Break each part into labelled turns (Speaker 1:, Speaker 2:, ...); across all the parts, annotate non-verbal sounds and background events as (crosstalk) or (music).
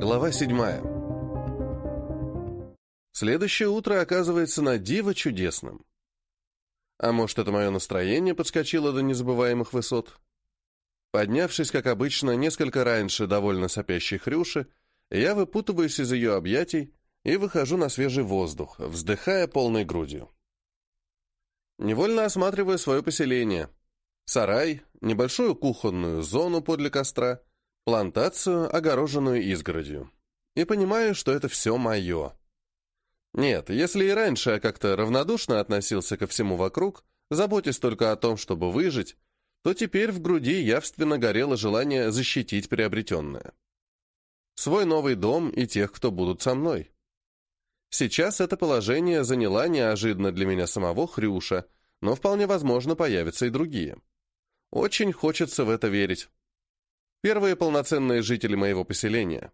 Speaker 1: Глава седьмая. Следующее утро оказывается на диво чудесным. А может, это мое настроение подскочило до незабываемых высот? Поднявшись, как обычно, несколько раньше довольно сопящей Хрюши, я выпутываюсь из ее объятий и выхожу на свежий воздух, вздыхая полной грудью. Невольно осматриваю свое поселение. Сарай, небольшую кухонную зону подле костра, плантацию, огороженную изгородью. И понимаю, что это все мое. Нет, если и раньше я как-то равнодушно относился ко всему вокруг, заботясь только о том, чтобы выжить, то теперь в груди явственно горело желание защитить приобретенное. Свой новый дом и тех, кто будут со мной. Сейчас это положение заняла неожиданно для меня самого Хрюша, но вполне возможно появятся и другие. Очень хочется в это верить. Первые полноценные жители моего поселения.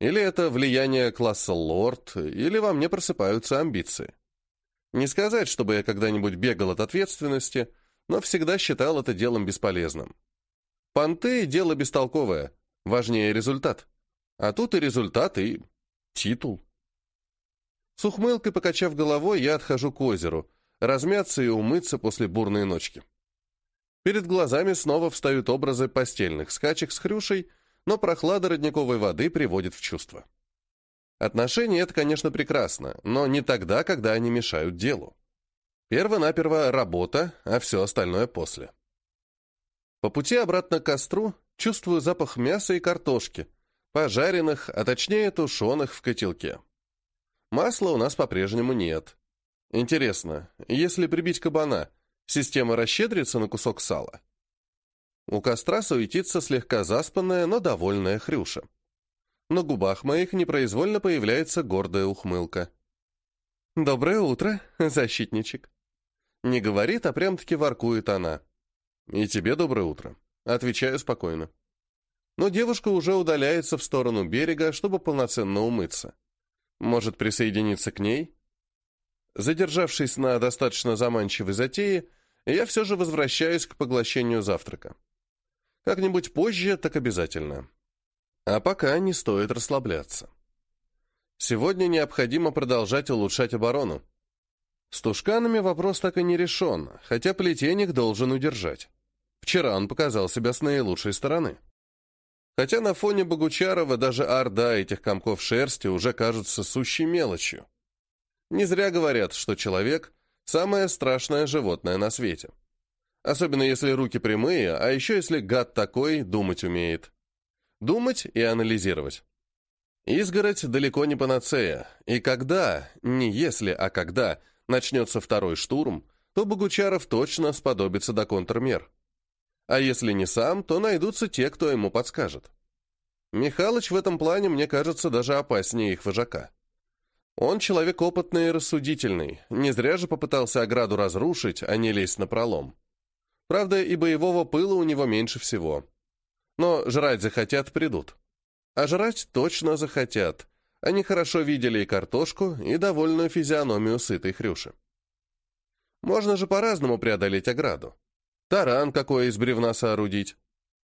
Speaker 1: Или это влияние класса лорд, или во мне просыпаются амбиции. Не сказать, чтобы я когда-нибудь бегал от ответственности, но всегда считал это делом бесполезным. Понты – дело бестолковое, важнее результат. А тут и результат, и титул. С ухмылкой покачав головой, я отхожу к озеру, размяться и умыться после бурной ночки. Перед глазами снова встают образы постельных скачек с Хрюшей, но прохлада родниковой воды приводит в чувство. Отношения — это, конечно, прекрасно, но не тогда, когда они мешают делу. Перво-наперво работа, а все остальное после. По пути обратно к костру чувствую запах мяса и картошки, пожаренных, а точнее тушеных в котелке. Масла у нас по-прежнему нет. Интересно, если прибить кабана, система расщедрится на кусок сала? У костра суетится слегка заспанная, но довольная Хрюша. На губах моих непроизвольно появляется гордая ухмылка. «Доброе утро, защитничек!» Не говорит, а прям-таки воркует она. «И тебе доброе утро», — отвечаю спокойно. Но девушка уже удаляется в сторону берега, чтобы полноценно умыться. Может присоединиться к ней? Задержавшись на достаточно заманчивой затее, я все же возвращаюсь к поглощению завтрака. Как-нибудь позже, так обязательно. А пока не стоит расслабляться. Сегодня необходимо продолжать улучшать оборону. С тушканами вопрос так и не решен, хотя плетенник должен удержать. Вчера он показал себя с наилучшей стороны. Хотя на фоне Богучарова даже орда этих комков шерсти уже кажется сущей мелочью. Не зря говорят, что человек – самое страшное животное на свете. Особенно если руки прямые, а еще если гад такой думать умеет. Думать и анализировать. Изгородь далеко не панацея, и когда, не если, а когда, начнется второй штурм, то Богучаров точно сподобится до контрмер. А если не сам, то найдутся те, кто ему подскажет. Михалыч в этом плане, мне кажется, даже опаснее их вожака. Он человек опытный и рассудительный, не зря же попытался ограду разрушить, а не лезть на пролом. Правда, и боевого пыла у него меньше всего. Но жрать захотят, придут. А жрать точно захотят. Они хорошо видели и картошку, и довольную физиономию сытой хрюши. Можно же по-разному преодолеть ограду. Таран какой из бревна соорудить.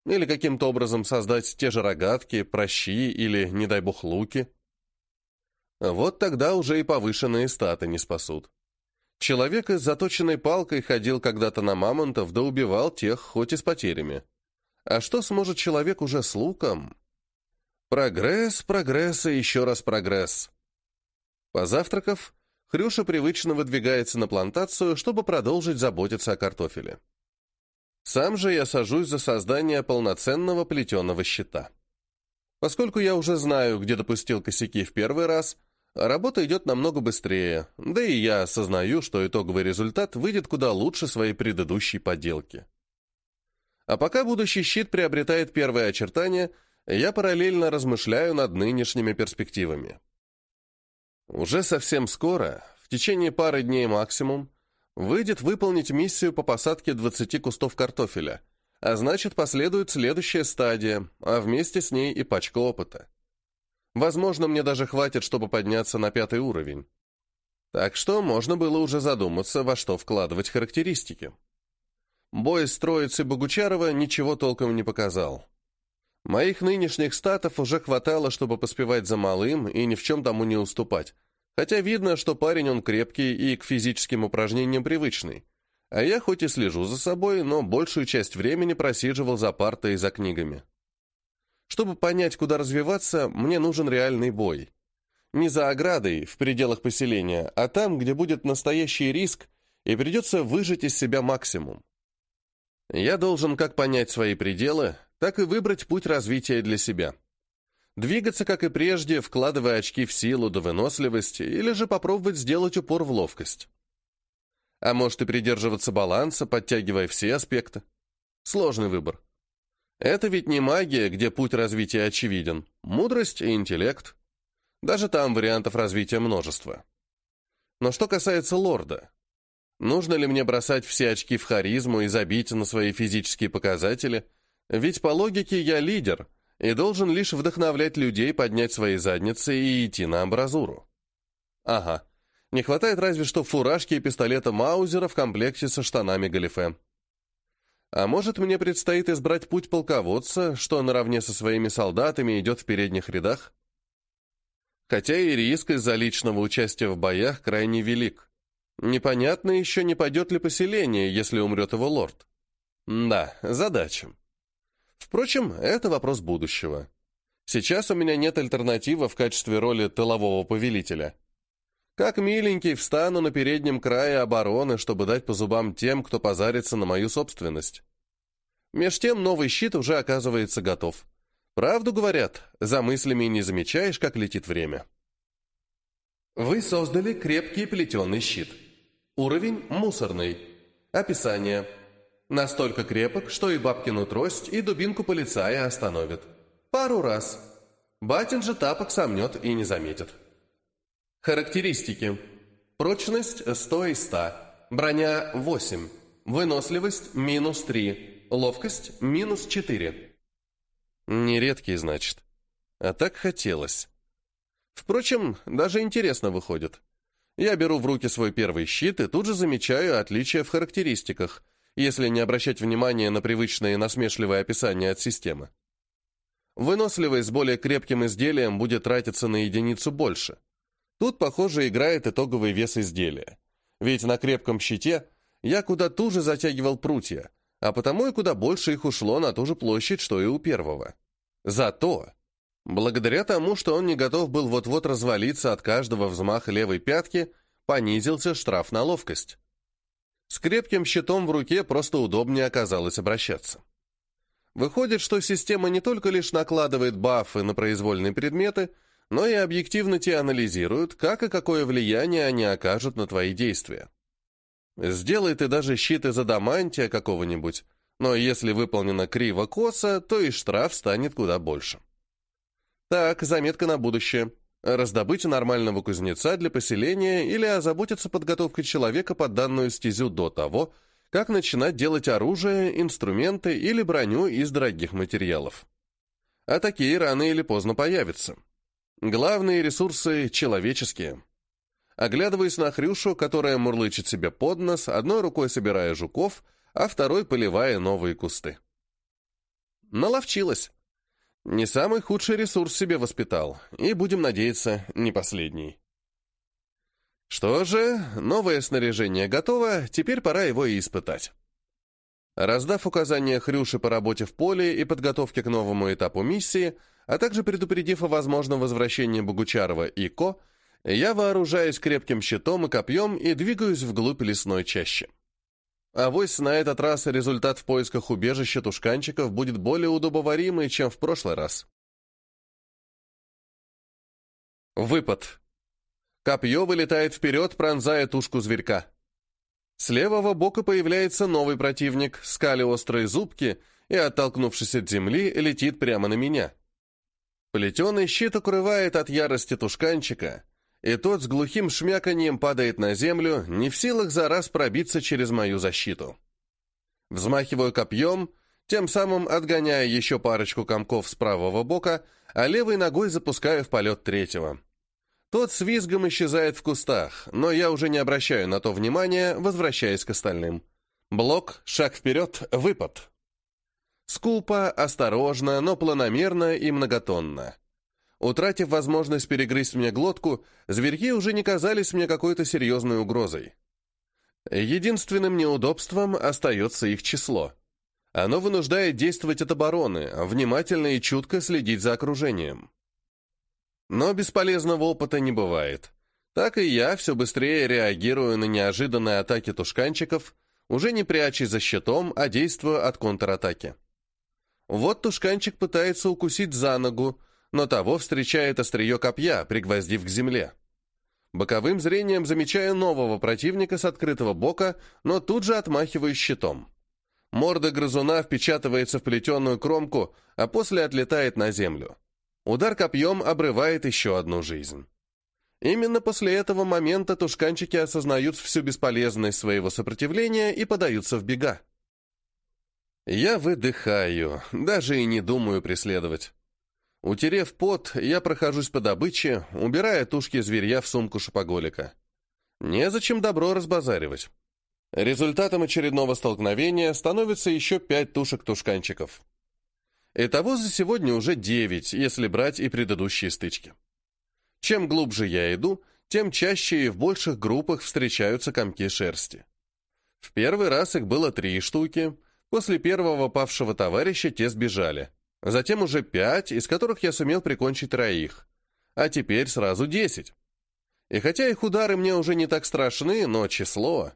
Speaker 1: Или каким-то образом создать те же рогатки, прощи или, не дай бог, луки. Вот тогда уже и повышенные статы не спасут. Человек с заточенной палкой ходил когда-то на мамонтов, да убивал тех, хоть и с потерями. А что сможет человек уже с луком? Прогресс, прогресс и еще раз прогресс. Позавтракав, Хрюша привычно выдвигается на плантацию, чтобы продолжить заботиться о картофеле. Сам же я сажусь за создание полноценного плетеного щита. Поскольку я уже знаю, где допустил косяки в первый раз, работа идет намного быстрее, да и я осознаю, что итоговый результат выйдет куда лучше своей предыдущей подделки. А пока будущий щит приобретает первые очертания, я параллельно размышляю над нынешними перспективами. Уже совсем скоро, в течение пары дней максимум, выйдет выполнить миссию по посадке 20 кустов картофеля, а значит последует следующая стадия, а вместе с ней и пачка опыта. Возможно, мне даже хватит, чтобы подняться на пятый уровень. Так что можно было уже задуматься, во что вкладывать характеристики. Бой с троицей Богучарова ничего толком не показал. Моих нынешних статов уже хватало, чтобы поспевать за малым и ни в чем тому не уступать. Хотя видно, что парень он крепкий и к физическим упражнениям привычный. А я хоть и слежу за собой, но большую часть времени просиживал за партой и за книгами. Чтобы понять, куда развиваться, мне нужен реальный бой. Не за оградой, в пределах поселения, а там, где будет настоящий риск, и придется выжать из себя максимум. Я должен как понять свои пределы, так и выбрать путь развития для себя. Двигаться, как и прежде, вкладывая очки в силу до выносливости, или же попробовать сделать упор в ловкость. А может и придерживаться баланса, подтягивая все аспекты. Сложный выбор. Это ведь не магия, где путь развития очевиден. Мудрость и интеллект. Даже там вариантов развития множество. Но что касается лорда, нужно ли мне бросать все очки в харизму и забить на свои физические показатели – ведь по логике я лидер и должен лишь вдохновлять людей поднять свои задницы и идти на амбразуру. Ага, не хватает разве что фуражки и пистолета Маузера в комплекте со штанами галифе. А может, мне предстоит избрать путь полководца, что наравне со своими солдатами идет в передних рядах? Хотя и риск из-за личного участия в боях крайне велик. Непонятно еще, не пойдет ли поселение, если умрет его лорд. Да, задача. Впрочем, это вопрос будущего. Сейчас у меня нет альтернативы в качестве роли тылового повелителя. Как миленький встану на переднем крае обороны, чтобы дать по зубам тем, кто позарится на мою собственность. Меж тем новый щит уже оказывается готов. Правду говорят, за мыслями не замечаешь, как летит время. Вы создали крепкий плетеный щит. Уровень мусорный. Описание. Настолько крепок, что и бабкину трость, и дубинку полицая остановит. Пару раз. Батин же тапок сомнет и не заметит. Характеристики. Прочность 100 из 100. Броня 8. Выносливость минус 3. Ловкость минус 4. Нередкий, значит. А так хотелось. Впрочем, даже интересно выходит. Я беру в руки свой первый щит и тут же замечаю отличия в характеристиках – если не обращать внимания на привычные насмешливые описания от системы. Выносливость с более крепким изделием будет тратиться на единицу больше. Тут, похоже, играет итоговый вес изделия. Ведь на крепком щите я куда туже затягивал прутья, а потому и куда больше их ушло на ту же площадь, что и у первого. Зато, благодаря тому, что он не готов был вот-вот развалиться от каждого взмаха левой пятки, понизился штраф на ловкость. С крепким щитом в руке просто удобнее оказалось обращаться. Выходит, что система не только лишь накладывает бафы на произвольные предметы, но и объективно те анализирует, как и какое влияние они окажут на твои действия. Сделай ты даже щит из адамантия какого-нибудь, но если выполнено криво-косо, то и штраф станет куда больше. Так, заметка на будущее – раздобыть нормального кузнеца для поселения или озаботиться подготовкой человека под данную стезю до того, как начинать делать оружие, инструменты или броню из дорогих материалов. А такие рано или поздно появятся. Главные ресурсы — человеческие. Оглядываясь на Хрюшу, которая мурлычет себе под нос, одной рукой собирая жуков, а второй поливая новые кусты. Наловчилась. Не самый худший ресурс себе воспитал, и, будем надеяться, не последний. Что же, новое снаряжение готово, теперь пора его и испытать. Раздав указания Хрюше по работе в поле и подготовке к новому этапу миссии, а также предупредив о возможном возвращении Богучарова и Ко, я вооружаюсь крепким щитом и копьем и двигаюсь вглубь лесной чащи. Авось на этот раз результат в поисках убежища тушканчиков будет более удобоваримый, чем в прошлый раз. Выпад. Копье вылетает вперед, пронзая тушку зверька. С левого бока появляется новый противник, скали острые зубки, и, оттолкнувшись от земли, летит прямо на меня. Плетеный щит укрывает от ярости тушканчика, и тот с глухим шмяканьем падает на землю, не в силах за раз пробиться через мою защиту. Взмахиваю копьем, тем самым отгоняя еще парочку комков с правого бока, а левой ногой запускаю в полет третьего. Тот с визгом исчезает в кустах, но я уже не обращаю на то внимания, возвращаясь к остальным. Блок, шаг вперед, выпад. Скупо, осторожно, но планомерно и многотонно. Утратив возможность перегрызть мне глотку, зверьки уже не казались мне какой-то серьезной угрозой. Единственным неудобством остается их число. Оно вынуждает действовать от обороны, внимательно и чутко следить за окружением. Но бесполезного опыта не бывает. Так и я все быстрее реагирую на неожиданные атаки тушканчиков, уже не прячась за щитом, а действуя от контратаки. Вот тушканчик пытается укусить за ногу, но того встречает острие копья, пригвоздив к земле. Боковым зрением замечаю нового противника с открытого бока, но тут же отмахиваюсь щитом. Морда грызуна впечатывается в плетеную кромку, а после отлетает на землю. Удар копьем обрывает еще одну жизнь. Именно после этого момента тушканчики осознают всю бесполезность своего сопротивления и подаются в бега. Я выдыхаю, даже и не думаю преследовать. Утерев пот, я прохожусь по добыче, убирая тушки зверья в сумку шопоголика. Незачем добро разбазаривать. Результатом очередного столкновения становится еще пять тушек-тушканчиков. Итого за сегодня уже девять, если брать и предыдущие стычки. Чем глубже я иду, тем чаще и в больших группах встречаются комки шерсти. В первый раз их было три штуки, после первого павшего товарища те сбежали. Затем уже пять, из которых я сумел прикончить троих. А теперь сразу десять. И хотя их удары мне уже не так страшны, но число...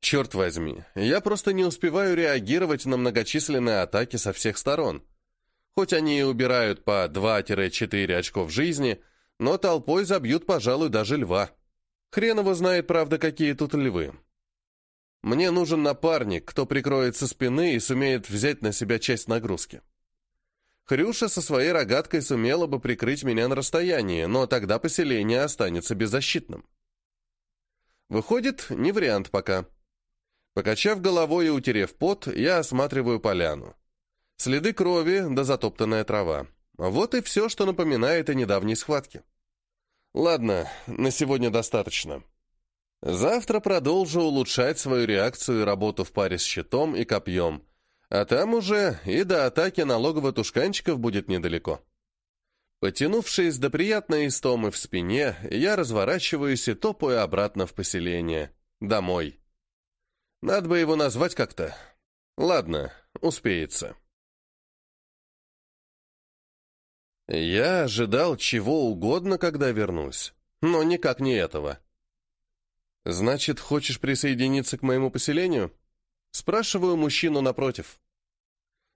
Speaker 1: Черт возьми, я просто не успеваю реагировать на многочисленные атаки со всех сторон. Хоть они и убирают по 2-4 очков жизни, но толпой забьют, пожалуй, даже льва. Хрен его знает, правда, какие тут львы. Мне нужен напарник, кто прикроет со спины и сумеет взять на себя часть нагрузки. Хрюша со своей рогаткой сумела бы прикрыть меня на расстоянии, но тогда поселение останется беззащитным. Выходит, не вариант пока. Покачав головой и утерев пот, я осматриваю поляну. Следы крови да затоптанная трава. Вот и все, что напоминает о недавней схватке. Ладно, на сегодня достаточно. Завтра продолжу улучшать свою реакцию и работу в паре с щитом и копьем, а там уже и до атаки налогово-тушканчиков будет недалеко. Потянувшись до приятной истомы в спине, я разворачиваюсь и топаю обратно в поселение. Домой. Надо бы его назвать как-то. Ладно, успеется. Я ожидал чего угодно, когда вернусь, но никак не этого. «Значит, хочешь присоединиться к моему поселению?» Спрашиваю мужчину напротив.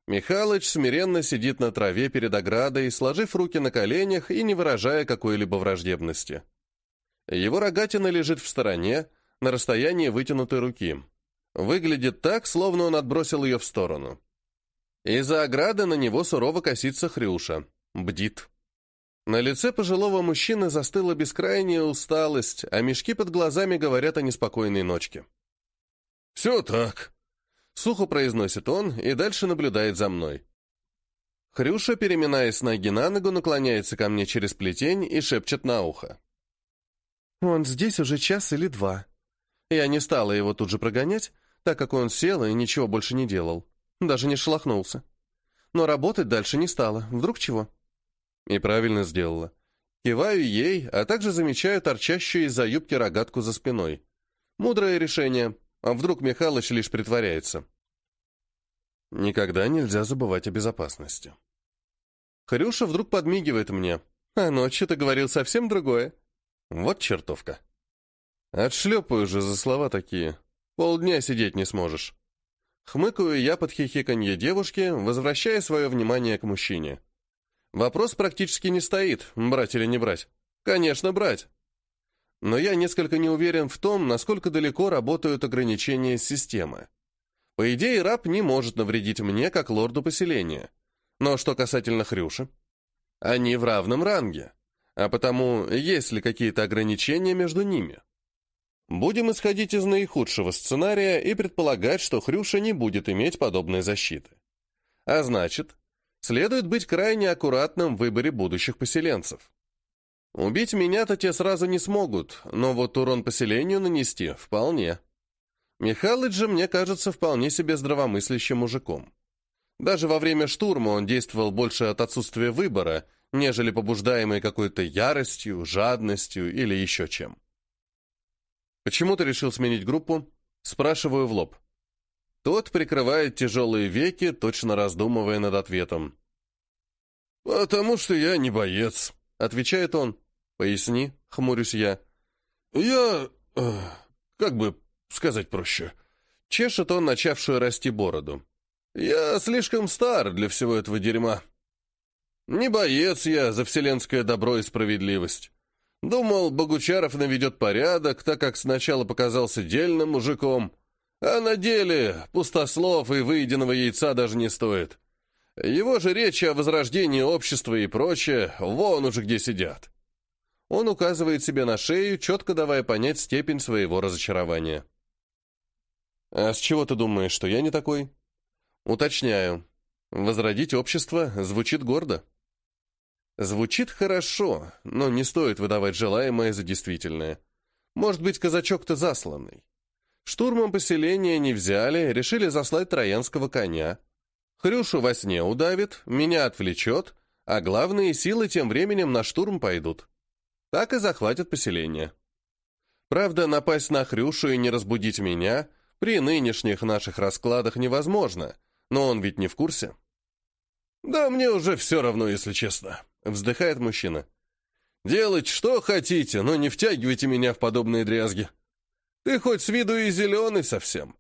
Speaker 1: Михалыч смиренно сидит на траве перед оградой, сложив руки на коленях и не выражая какой-либо враждебности. Его рогатина лежит в стороне, на расстоянии вытянутой руки. Выглядит так, словно он отбросил ее в сторону. Из-за ограды на него сурово косится Хрюша. Бдит. На лице пожилого мужчины застыла бескрайняя усталость, а мешки под глазами говорят о неспокойной ночке.
Speaker 2: «Все так», — сухо произносит он и дальше наблюдает за мной.
Speaker 1: Хрюша, переминаясь ноги на ногу, наклоняется ко мне через плетень и шепчет на ухо. «Он здесь уже час или два. Я не стала его тут же прогонять, так как он сел и ничего больше не делал. Даже не шелохнулся. Но работать дальше не стала. Вдруг чего?» И правильно сделала. Киваю ей, а также замечаю торчащую из-за юбки рогатку за спиной. Мудрое решение. А вдруг Михалыч лишь притворяется? Никогда нельзя забывать о безопасности. Хрюша вдруг подмигивает мне. А ночью ты говорил совсем другое. Вот чертовка. Отшлепаю же за слова такие. Полдня сидеть не сможешь. Хмыкаю я под хихиканье девушки, возвращая свое внимание к мужчине. Вопрос практически не стоит, брать или не брать. Конечно, брать. Но я несколько не уверен в том, насколько далеко работают ограничения системы. По идее, раб не может навредить мне, как лорду поселения. Но что касательно Хрюши? Они в равном ранге. А потому, есть ли какие-то ограничения между ними? Будем исходить из наихудшего сценария и предполагать, что Хрюша не будет иметь подобной защиты. А значит, следует быть крайне аккуратным в выборе будущих поселенцев. Убить меня-то те сразу не смогут, но вот урон поселению нанести вполне. Михалыч же мне кажется вполне себе здравомыслящим мужиком. Даже во время штурма он действовал больше от отсутствия выбора, нежели побуждаемый какой-то яростью, жадностью или еще чем. «Почему ты решил сменить группу?» Спрашиваю в лоб. Тот прикрывает тяжелые веки, точно раздумывая над ответом.
Speaker 2: «Потому что я не боец», —
Speaker 1: отвечает он. «Поясни», — хмурюсь я.
Speaker 2: «Я... Э, как бы сказать проще?»
Speaker 1: Чешет он начавшую расти бороду.
Speaker 2: «Я слишком стар для всего этого дерьма. Не боец я за вселенское добро и справедливость. Думал, Богучаров наведет порядок, так как сначала показался дельным мужиком, а на деле пустослов и выеденного яйца даже не стоит. Его же речи о возрождении общества и прочее, вон уже где сидят.
Speaker 1: Он указывает себе на шею, четко давая понять степень своего разочарования. «А с чего ты думаешь, что я не такой?» «Уточняю. Возродить общество звучит гордо». Звучит хорошо, но не стоит выдавать желаемое за действительное. Может быть, казачок-то засланный. Штурмом поселения не взяли, решили заслать троянского коня. Хрюшу во сне удавит, меня отвлечет, а главные силы тем временем на штурм пойдут. Так и захватят поселение. Правда, напасть на Хрюшу и не разбудить меня при нынешних наших раскладах невозможно, но он ведь не в курсе.
Speaker 2: «Да мне уже все равно, если честно», Вздыхает мужчина. «Делать что хотите, но не втягивайте меня в подобные дрязги. Ты хоть с виду и зеленый совсем.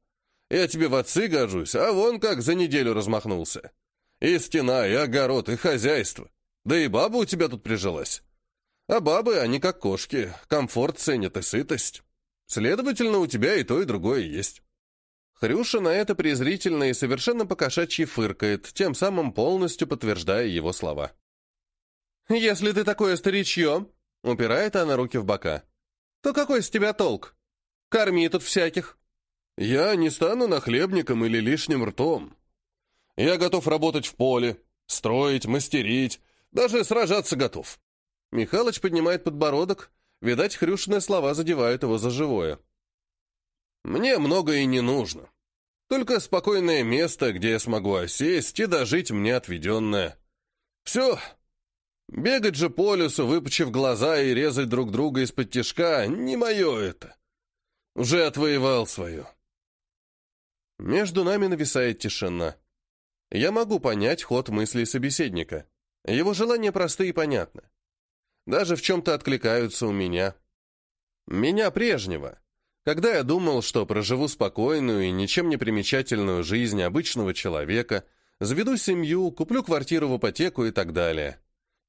Speaker 2: Я тебе в отцы гожусь, а вон как за неделю размахнулся. И стена, и огород, и хозяйство. Да и баба у тебя тут прижилась. А бабы, они как кошки, комфорт ценят и сытость. Следовательно, у тебя и то, и другое есть».
Speaker 1: Хрюша на это презрительно и совершенно покошачьи фыркает, тем самым полностью подтверждая его слова. «Если ты такое старичье», — упирает она руки в бока, «то какой с тебя толк? Корми тут всяких».
Speaker 2: «Я не стану нахлебником или лишним ртом. Я готов работать в поле, строить, мастерить, даже сражаться готов».
Speaker 1: Михалыч поднимает подбородок, видать, Хрюшины слова задевают его за живое.
Speaker 2: «Мне многое не нужно. Только спокойное место, где я смогу осесть и дожить мне отведенное. Все, Бегать же по лесу, выпучив глаза и резать друг друга из-под тишка, не мое это. Уже отвоевал свое.
Speaker 1: Между нами нависает тишина. Я могу понять ход мыслей собеседника. Его желания просты и понятны. Даже в чем-то откликаются у меня. Меня прежнего, когда я думал, что проживу спокойную и ничем не примечательную жизнь обычного человека, заведу семью, куплю квартиру в ипотеку и так далее.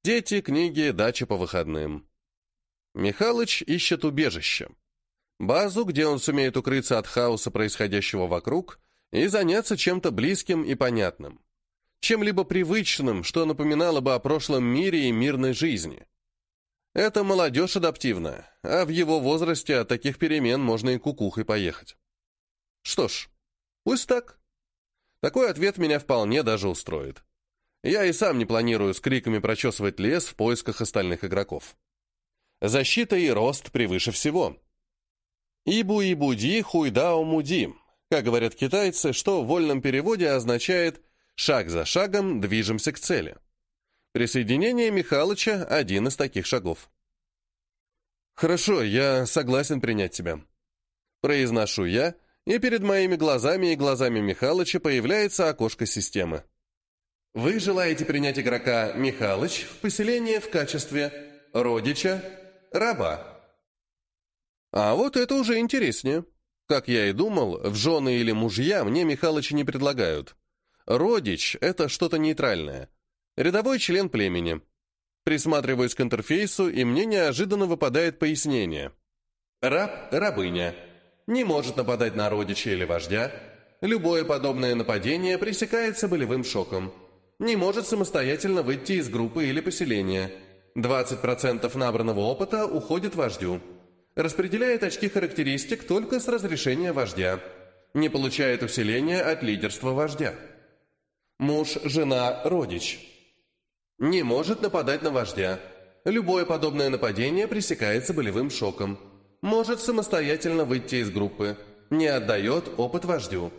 Speaker 1: Дети, книги, дача по выходным. Михалыч ищет убежище. Базу, где он сумеет укрыться от хаоса, происходящего вокруг, и заняться чем-то близким и понятным. Чем-либо привычным, что напоминало бы о прошлом мире и мирной жизни. Это молодежь адаптивная, а в его возрасте от таких перемен можно и кукухой поехать. Что ж, пусть так. Такой ответ меня вполне даже устроит. Я и сам не планирую с криками прочесывать лес в поисках остальных игроков. Защита и рост превыше всего. Ибу-ибуди, хуйдао-муди, как говорят китайцы, что в вольном переводе означает «шаг за шагом движемся к цели». Присоединение Михалыча – один из таких шагов. «Хорошо, я согласен принять тебя». Произношу я, и перед моими глазами и глазами Михалыча появляется окошко системы. Вы желаете принять игрока Михалыч в поселение в качестве родича, раба. А вот это уже интереснее. Как я и думал, в жены или мужья мне Михалыча не предлагают. Родич — это что-то нейтральное. Рядовой член племени. Присматриваюсь к интерфейсу, и мне неожиданно выпадает пояснение. Раб, рабыня. Не может нападать на родича или вождя. Любое подобное нападение пресекается болевым шоком не может самостоятельно выйти из группы или поселения. 20% набранного опыта уходит вождю. Распределяет очки характеристик только с разрешения вождя. Не получает усиления от лидерства вождя. Муж, жена, родич. Не может нападать на вождя. Любое подобное нападение пресекается болевым шоком. Может самостоятельно выйти из группы. Не отдает опыт вождю.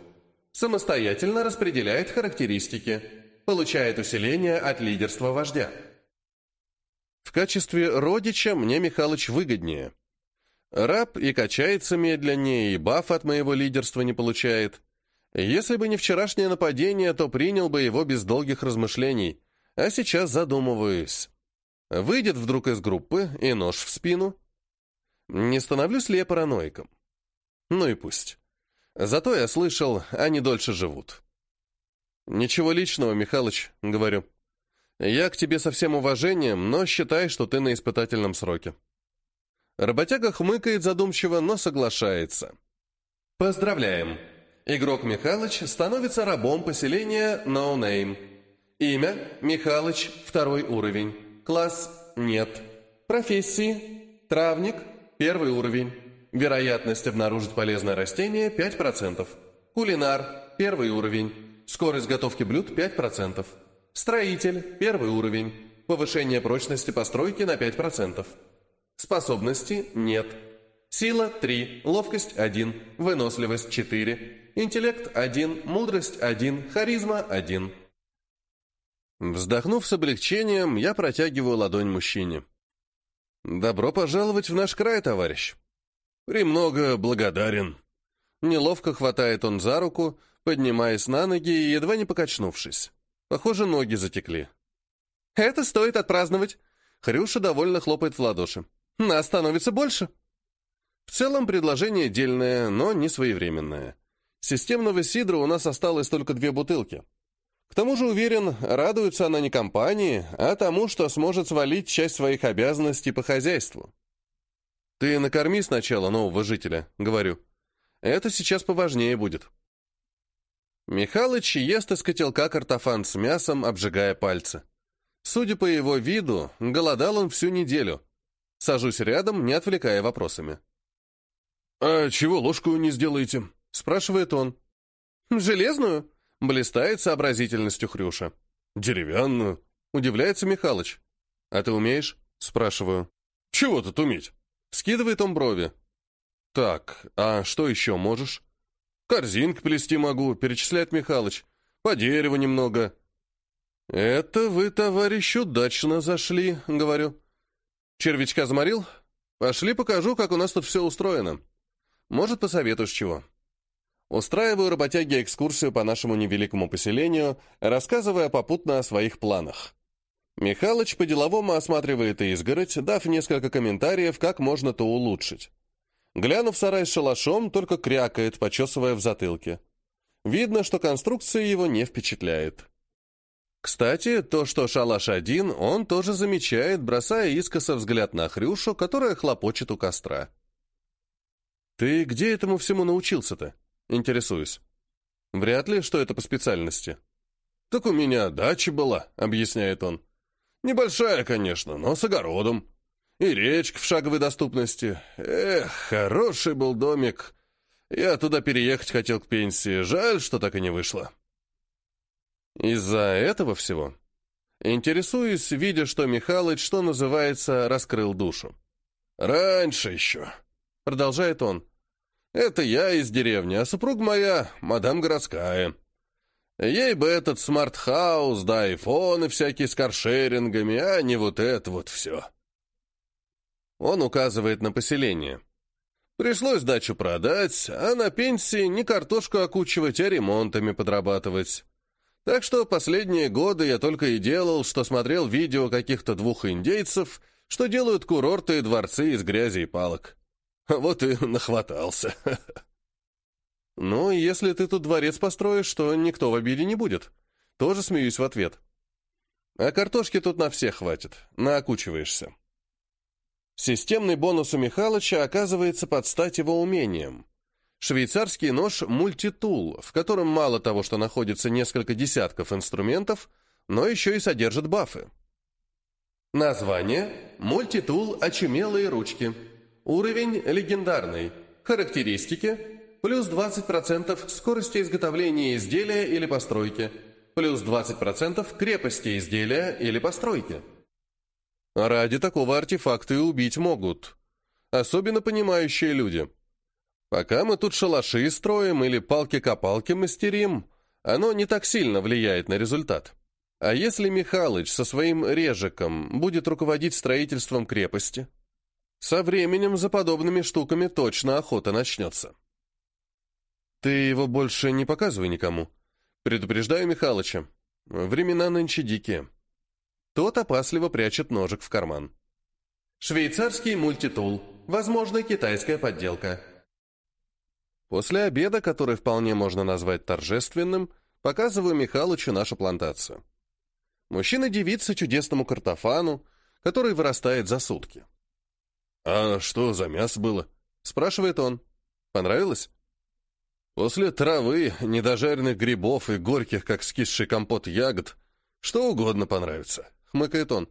Speaker 1: Самостоятельно распределяет характеристики. Получает усиление от лидерства вождя. В качестве родича мне Михалыч выгоднее. Раб и качается медленнее, и баф от моего лидерства не получает. Если бы не вчерашнее нападение, то принял бы его без долгих размышлений. А сейчас задумываюсь. Выйдет вдруг из группы и нож в спину. Не становлюсь ли я параноиком? Ну и пусть. Зато я слышал, они дольше живут. «Ничего личного, Михалыч», — говорю. «Я к тебе со всем уважением, но считай, что ты на испытательном сроке». Работяга хмыкает задумчиво, но соглашается. «Поздравляем! Игрок Михалыч становится рабом поселения No Name. Имя – Михалыч, второй уровень. Класс – нет. Профессии – травник, первый уровень. Вероятность обнаружить полезное растение – 5%. Кулинар – первый уровень. Скорость готовки блюд – 5%. Строитель – первый уровень. Повышение прочности постройки на 5%. Способности – нет. Сила – 3, ловкость – 1, выносливость – 4, интеллект – 1, мудрость – 1, харизма – 1. Вздохнув с облегчением, я протягиваю ладонь мужчине. «Добро пожаловать в наш край, товарищ!» «Премного благодарен!» Неловко хватает он за руку, поднимаясь на ноги и едва не покачнувшись. Похоже, ноги затекли. «Это стоит отпраздновать!» Хрюша довольно хлопает в ладоши. «Нас становится больше!» В целом предложение дельное, но не своевременное. Системного сидра у нас осталось только две бутылки. К тому же, уверен, радуется она не компании, а тому, что сможет свалить часть своих обязанностей по хозяйству. «Ты накорми сначала нового жителя», — говорю. «Это сейчас поважнее будет». Михалыч ест из котелка картофан с мясом, обжигая пальцы. Судя по его виду, голодал он всю неделю. Сажусь рядом, не отвлекая вопросами. «А чего ложку не сделаете?» — спрашивает он. «Железную?» — блистает сообразительностью Хрюша. «Деревянную?» — удивляется Михалыч. «А ты умеешь?» — спрашиваю. «Чего тут уметь?» — скидывает он брови. «Так, а что еще можешь?» Корзинки плести могу, перечисляет Михалыч. По дереву немного. Это вы, товарищ, удачно зашли, говорю. Червячка заморил? Пошли покажу, как у нас тут все устроено. Может, посоветуешь чего. Устраиваю работяги экскурсию по нашему невеликому поселению, рассказывая попутно о своих планах. Михалыч по-деловому осматривает изгородь, дав несколько комментариев, как можно то улучшить. Глянув сарай с шалашом, только крякает, почесывая в затылке. Видно, что конструкция его не впечатляет. Кстати, то, что шалаш один, он тоже замечает, бросая искоса взгляд на Хрюшу, которая хлопочет у костра. «Ты где этому всему научился-то?» Интересуюсь. «Вряд ли, что это по специальности». «Так у меня дача была», — объясняет он. «Небольшая, конечно, но с огородом. И речка в шаговой доступности. Эх, хороший был домик. Я туда переехать хотел к пенсии. Жаль, что так и не вышло. Из-за этого всего? Интересуюсь, видя, что Михалыч, что называется, раскрыл душу. «Раньше еще», — продолжает он. «Это я из деревни, а супруг моя — мадам городская. Ей бы этот смарт-хаус, да айфоны всякие с каршерингами, а не вот это вот все». Он указывает на поселение. Пришлось дачу продать, а на пенсии не картошку окучивать, а ремонтами подрабатывать. Так что последние годы я только и делал, что смотрел видео каких-то двух индейцев, что делают курорты и дворцы из грязи и палок. Вот и нахватался. (laughs) «Ну, если ты тут дворец построишь, то никто в обиде не будет». Тоже смеюсь в ответ. «А картошки тут на всех хватит, наокучиваешься». Системный бонус у Михалыча оказывается под стать его умением. Швейцарский нож мультитул, в котором мало того, что находится несколько десятков инструментов, но еще и содержит бафы. Название – мультитул «Очумелые ручки». Уровень – легендарный. Характеристики – плюс 20% скорости изготовления изделия или постройки, плюс 20% крепости изделия или постройки. Ради такого артефакта и убить могут. Особенно понимающие люди. Пока мы тут шалаши строим или палки-копалки мастерим, оно не так сильно влияет на результат. А если Михалыч со своим режиком будет руководить строительством крепости, со временем за подобными штуками точно охота начнется. Ты его больше не показывай никому. Предупреждаю Михалыча. Времена нынче дикие. Тот опасливо прячет ножик в карман. Швейцарский мультитул. Возможно, китайская подделка. После обеда, который вполне можно назвать торжественным, показываю Михалычу нашу плантацию. Мужчина дивится чудесному картофану, который вырастает за сутки.
Speaker 2: «А что за мясо было?»
Speaker 1: — спрашивает он. «Понравилось?»
Speaker 2: После травы, недожаренных грибов и горьких, как скисший компот ягод, что угодно понравится, хмыкает он.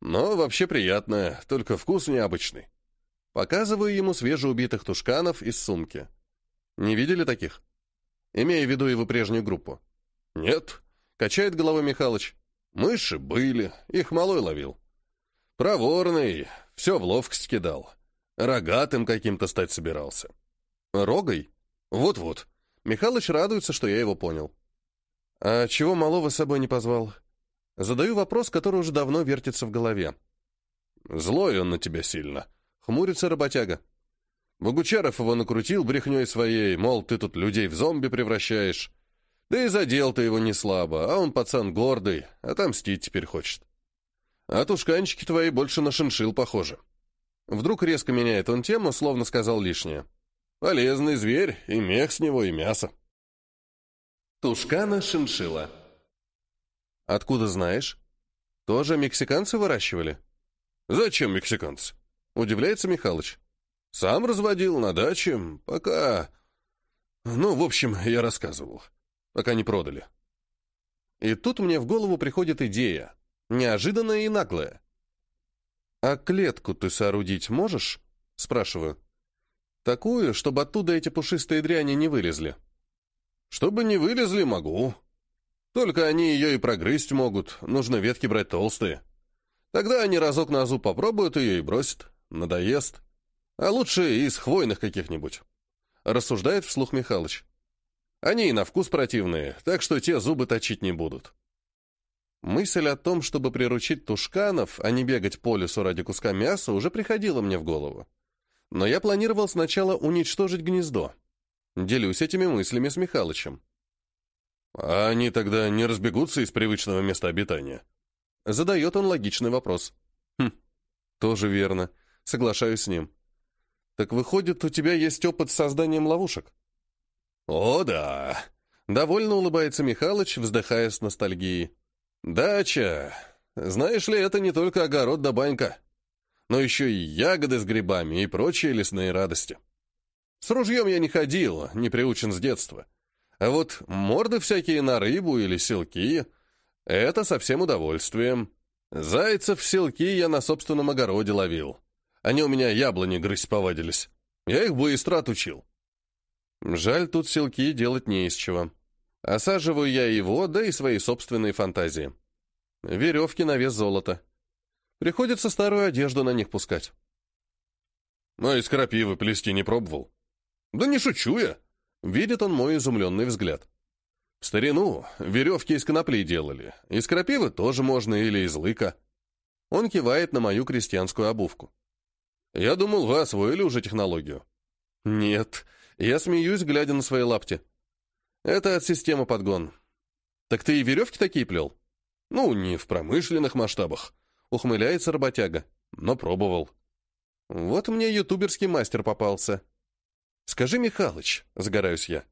Speaker 2: Но вообще приятное, только вкус необычный.
Speaker 1: Показываю ему свежеубитых тушканов из сумки. Не видели таких? Имея в виду его прежнюю группу.
Speaker 2: Нет,
Speaker 1: качает головой Михалыч.
Speaker 2: Мыши были, их малой ловил. Проворный, все в ловкость кидал. Рогатым каким-то стать собирался.
Speaker 1: Рогой?
Speaker 2: Вот-вот.
Speaker 1: Михалыч радуется, что я его понял. А чего малого с собой не позвал? Задаю вопрос, который уже давно вертится в голове.
Speaker 2: Злой он на тебя сильно.
Speaker 1: Хмурится работяга.
Speaker 2: Богучаров его накрутил брехней своей, мол, ты тут людей в зомби превращаешь. Да и задел ты его не слабо, а он пацан гордый, отомстить теперь хочет. А тушканчики твои больше на шиншил похожи.
Speaker 1: Вдруг резко меняет он тему, словно сказал лишнее.
Speaker 2: Полезный зверь, и мех с него, и мясо.
Speaker 1: Тушкана шиншила. Откуда знаешь? Тоже мексиканцы выращивали?
Speaker 2: Зачем мексиканцы?
Speaker 1: Удивляется Михалыч.
Speaker 2: Сам разводил на даче, пока... Ну, в общем, я рассказывал. Пока не продали.
Speaker 1: И тут мне в голову приходит идея. Неожиданная и наглая. «А клетку ты соорудить можешь?» Спрашиваю. Такую, чтобы оттуда эти пушистые дряни не вылезли.
Speaker 2: Чтобы не вылезли, могу. Только они ее и прогрызть могут, нужно ветки брать толстые. Тогда они разок на зуб попробуют ее и бросят. Надоест. А лучше из хвойных каких-нибудь.
Speaker 1: Рассуждает вслух Михалыч. Они и на вкус противные, так что те зубы точить не будут. Мысль о том, чтобы приручить тушканов, а не бегать по лесу ради куска мяса, уже приходила мне в голову. Но я планировал сначала уничтожить гнездо. Делюсь этими мыслями с Михалычем.
Speaker 2: А они тогда не разбегутся из привычного места обитания?
Speaker 1: Задает он логичный вопрос. Хм, тоже верно. Соглашаюсь с ним. Так выходит, у тебя есть опыт с созданием ловушек?
Speaker 2: О, да.
Speaker 1: Довольно улыбается Михалыч, вздыхая с ностальгией.
Speaker 2: Дача. Знаешь ли, это не только огород да банька но еще и ягоды с грибами и прочие лесные радости. С ружьем я не ходил, не приучен с детства. А вот морды всякие на рыбу или селки — это совсем удовольствием. Зайцев в селки я на собственном огороде ловил. Они у меня яблони грызть повадились. Я их быстро отучил.
Speaker 1: Жаль, тут селки делать не из чего. Осаживаю я его, да и свои собственные фантазии. Веревки на вес золота. Приходится старую одежду на них пускать.
Speaker 2: Но из крапивы плести не пробовал. Да не шучу я.
Speaker 1: Видит он мой изумленный взгляд.
Speaker 2: В старину веревки из конопли делали. Из крапивы тоже можно или из лыка.
Speaker 1: Он кивает на мою крестьянскую обувку.
Speaker 2: Я думал, вы освоили уже технологию.
Speaker 1: Нет, я смеюсь, глядя на свои лапти. Это от системы подгон. Так ты и веревки такие плел?
Speaker 2: Ну, не в промышленных масштабах.
Speaker 1: Ухмыляется работяга.
Speaker 2: Но пробовал.
Speaker 1: Вот мне ютуберский мастер попался. Скажи, Михалыч, загораюсь я.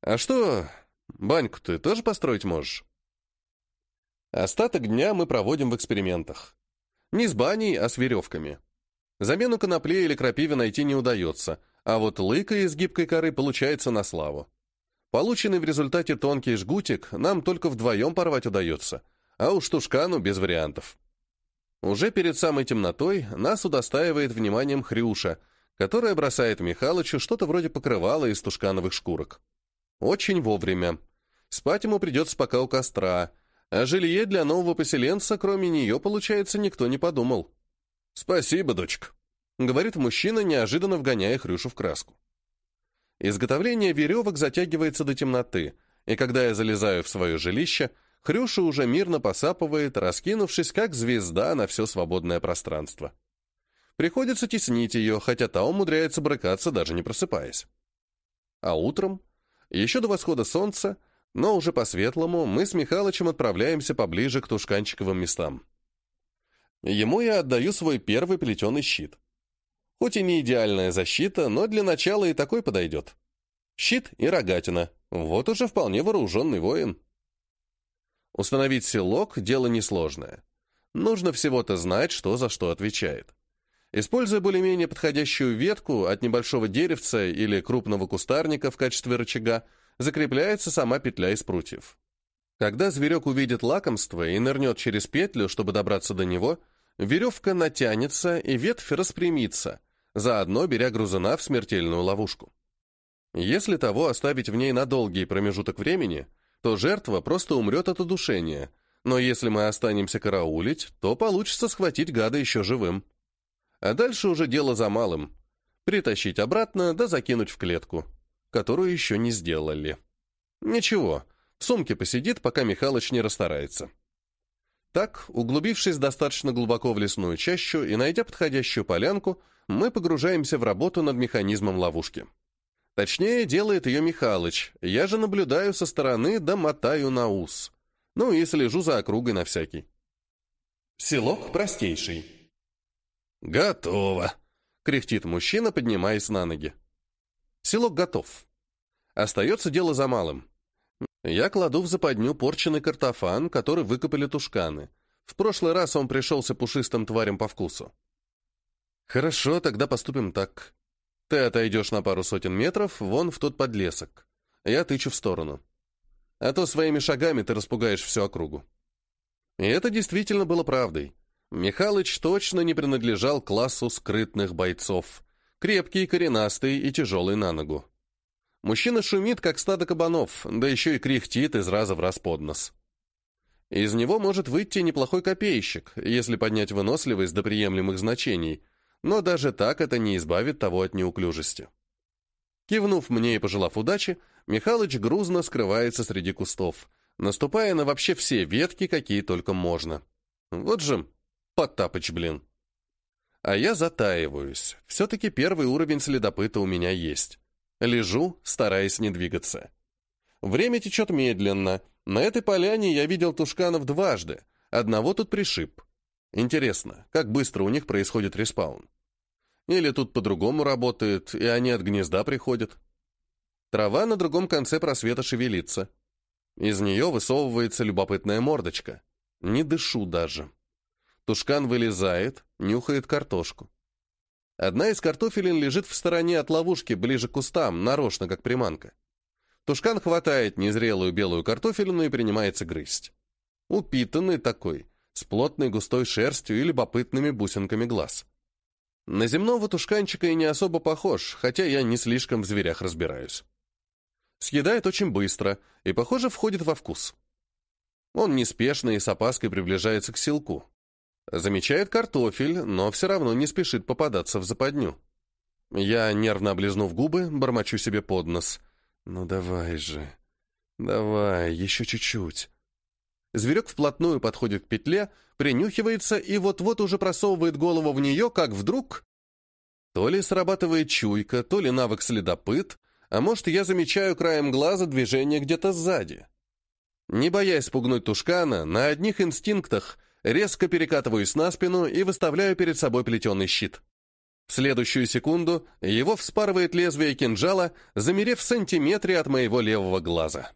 Speaker 1: А что, баньку ты тоже построить можешь? Остаток дня мы проводим в экспериментах. Не с баней, а с веревками. Замену конопле или крапиве найти не удается, а вот лыка из гибкой коры получается на славу. Полученный в результате тонкий жгутик нам только вдвоем порвать удается, а уж тушкану без вариантов. Уже перед самой темнотой нас удостаивает вниманием Хрюша, которая бросает Михалычу что-то вроде покрывала из тушкановых шкурок. Очень вовремя. Спать ему придется пока у костра, а жилье для нового поселенца, кроме нее, получается, никто не подумал.
Speaker 2: «Спасибо, дочка», —
Speaker 1: говорит мужчина, неожиданно вгоняя Хрюшу в краску. Изготовление веревок затягивается до темноты, и когда я залезаю в свое жилище, Хрюша уже мирно посапывает, раскинувшись, как звезда на все свободное пространство. Приходится теснить ее, хотя та умудряется брыкаться, даже не просыпаясь. А утром, еще до восхода солнца, но уже по-светлому, мы с Михалычем отправляемся поближе к тушканчиковым местам. Ему я отдаю свой первый плетеный щит. Хоть и не идеальная защита, но для начала и такой подойдет. Щит и рогатина. Вот уже вполне вооруженный воин. Установить селок – дело несложное. Нужно всего-то знать, что за что отвечает. Используя более-менее подходящую ветку от небольшого деревца или крупного кустарника в качестве рычага, закрепляется сама петля из прутьев. Когда зверек увидит лакомство и нырнет через петлю, чтобы добраться до него, веревка натянется и ветвь распрямится, заодно беря грузуна в смертельную ловушку. Если того оставить в ней на долгий промежуток времени, то жертва просто умрет от удушения, но если мы останемся караулить, то получится схватить гада еще живым. А дальше уже дело за малым. Притащить обратно, да закинуть в клетку, которую еще не сделали. Ничего, в сумке посидит, пока Михалыч не расстарается. Так, углубившись достаточно глубоко в лесную чащу и найдя подходящую полянку, мы погружаемся в работу над механизмом ловушки. Точнее, делает ее Михалыч, я же наблюдаю со стороны да мотаю на ус. Ну и слежу за округой на всякий. Селок простейший.
Speaker 2: «Готово!» — кряхтит мужчина, поднимаясь на ноги.
Speaker 1: Селок готов. Остается дело за малым. Я кладу в западню порченный картофан, который выкопали тушканы. В прошлый раз он пришелся пушистым тварям по вкусу. Хорошо, тогда поступим так. Ты отойдешь на пару сотен метров, вон в тот подлесок. Я тычу в сторону. А то своими шагами ты распугаешь всю округу. И это действительно было правдой. Михалыч точно не принадлежал классу скрытных бойцов. Крепкий, коренастый и тяжелый на ногу. Мужчина шумит, как стадо кабанов, да еще и кряхтит из раза в раз под нос. Из него может выйти неплохой копейщик, если поднять выносливость до приемлемых значений, но даже так это не избавит того от неуклюжести. Кивнув мне и пожелав удачи, Михалыч грузно скрывается среди кустов, наступая на вообще все ветки, какие только можно. Вот же Потапыч, блин. А я затаиваюсь. Все-таки первый уровень следопыта у меня есть. Лежу, стараясь не двигаться. Время течет медленно. На этой поляне я видел тушканов дважды. Одного тут пришиб. Интересно, как быстро у них происходит респаун? Или тут по-другому работает, и они от гнезда приходят? Трава на другом конце просвета шевелится. Из нее высовывается любопытная мордочка. Не дышу даже. Тушкан вылезает, нюхает картошку. Одна из картофелин лежит в стороне от ловушки, ближе к кустам, нарочно, как приманка. Тушкан хватает незрелую белую картофелину и принимается грызть. Упитанный такой, с плотной густой шерстью и любопытными бусинками глаз. На земного тушканчика и не особо похож, хотя я не слишком в зверях разбираюсь. Съедает очень быстро и, похоже, входит во вкус. Он неспешно и с опаской приближается к селку. Замечает картофель, но все равно не спешит попадаться в западню. Я, нервно облизнув губы, бормочу себе под нос. «Ну давай же, давай, еще чуть-чуть». Зверек вплотную подходит к петле, принюхивается и вот-вот уже просовывает голову в нее, как вдруг... То ли срабатывает чуйка, то ли навык следопыт, а может, я замечаю краем глаза движение где-то сзади. Не боясь спугнуть тушкана, на одних инстинктах резко перекатываюсь на спину и выставляю перед собой плетеный щит. В следующую секунду его вспарывает лезвие кинжала, замерев в сантиметре от моего левого глаза.